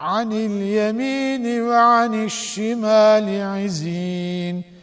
عن اليمين وعن الشمال عزين.